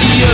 she